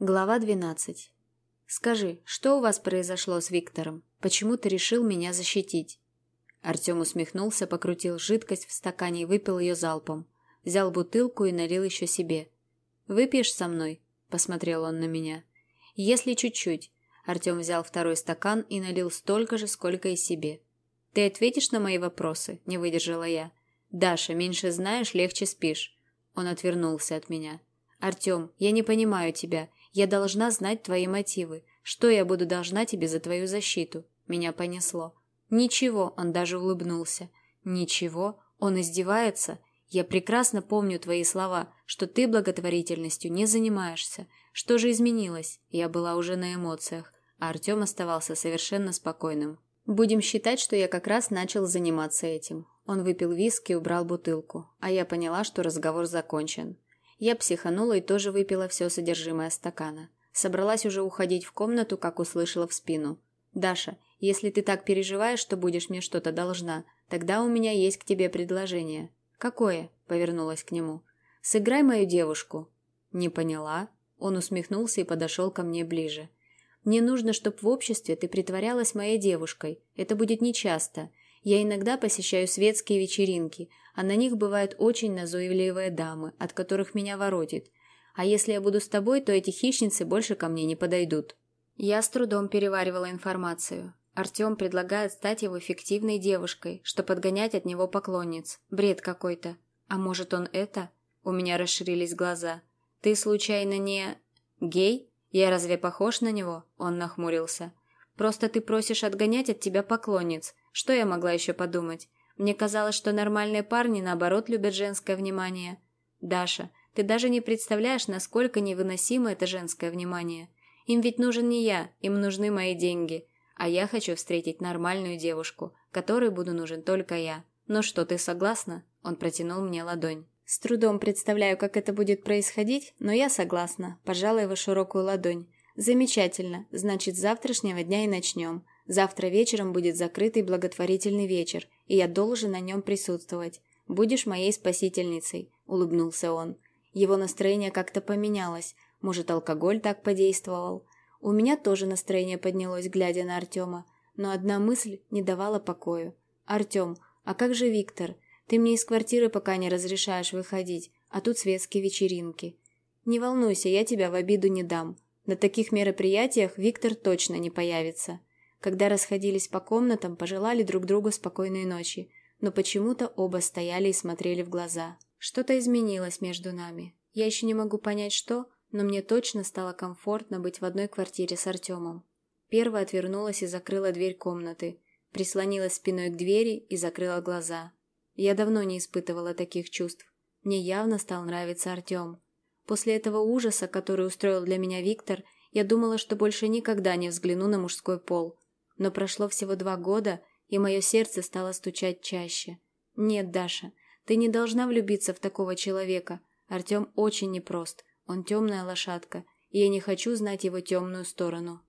Глава 12. «Скажи, что у вас произошло с Виктором? Почему ты решил меня защитить?» Артем усмехнулся, покрутил жидкость в стакане и выпил ее залпом. Взял бутылку и налил еще себе. «Выпьешь со мной?» – посмотрел он на меня. «Если чуть-чуть». Артем взял второй стакан и налил столько же, сколько и себе. «Ты ответишь на мои вопросы?» – не выдержала я. «Даша, меньше знаешь, легче спишь». Он отвернулся от меня. «Артем, я не понимаю тебя. Я должна знать твои мотивы. Что я буду должна тебе за твою защиту?» Меня понесло. «Ничего», он даже улыбнулся. «Ничего? Он издевается? Я прекрасно помню твои слова, что ты благотворительностью не занимаешься. Что же изменилось?» Я была уже на эмоциях, а Артем оставался совершенно спокойным. «Будем считать, что я как раз начал заниматься этим». Он выпил виски и убрал бутылку, а я поняла, что разговор закончен. Я психанула и тоже выпила все содержимое стакана. Собралась уже уходить в комнату, как услышала в спину. «Даша, если ты так переживаешь, что будешь мне что-то должна, тогда у меня есть к тебе предложение». «Какое?» – повернулась к нему. «Сыграй мою девушку». «Не поняла». Он усмехнулся и подошел ко мне ближе. «Мне нужно, чтобы в обществе ты притворялась моей девушкой. Это будет нечасто. Я иногда посещаю светские вечеринки, а на них бывают очень назойливые дамы, от которых меня воротит. А если я буду с тобой, то эти хищницы больше ко мне не подойдут. Я с трудом переваривала информацию. Артем предлагает стать его фиктивной девушкой, что подгонять от него поклонниц. Бред какой-то. А может он это? У меня расширились глаза. Ты случайно не... гей? Я разве похож на него? Он нахмурился. Просто ты просишь отгонять от тебя поклонниц. Что я могла еще подумать? Мне казалось, что нормальные парни, наоборот, любят женское внимание. Даша, ты даже не представляешь, насколько невыносимо это женское внимание. Им ведь нужен не я, им нужны мои деньги. А я хочу встретить нормальную девушку, которой буду нужен только я. Ну что, ты согласна? Он протянул мне ладонь. С трудом представляю, как это будет происходить, но я согласна. Пожала его широкую ладонь. Замечательно. Значит, с завтрашнего дня и начнем. Завтра вечером будет закрытый благотворительный вечер, и я должен на нем присутствовать. Будешь моей спасительницей», – улыбнулся он. Его настроение как-то поменялось. Может, алкоголь так подействовал? У меня тоже настроение поднялось, глядя на Артема. Но одна мысль не давала покою. «Артем, а как же Виктор? Ты мне из квартиры пока не разрешаешь выходить, а тут светские вечеринки. Не волнуйся, я тебя в обиду не дам. На таких мероприятиях Виктор точно не появится». Когда расходились по комнатам, пожелали друг другу спокойной ночи, но почему-то оба стояли и смотрели в глаза. Что-то изменилось между нами. Я еще не могу понять, что, но мне точно стало комфортно быть в одной квартире с Артемом. Первая отвернулась и закрыла дверь комнаты, прислонилась спиной к двери и закрыла глаза. Я давно не испытывала таких чувств. Мне явно стал нравиться Артем. После этого ужаса, который устроил для меня Виктор, я думала, что больше никогда не взгляну на мужской пол – но прошло всего два года, и мое сердце стало стучать чаще. Нет, Даша, ты не должна влюбиться в такого человека. Артем очень непрост, он темная лошадка, и я не хочу знать его темную сторону.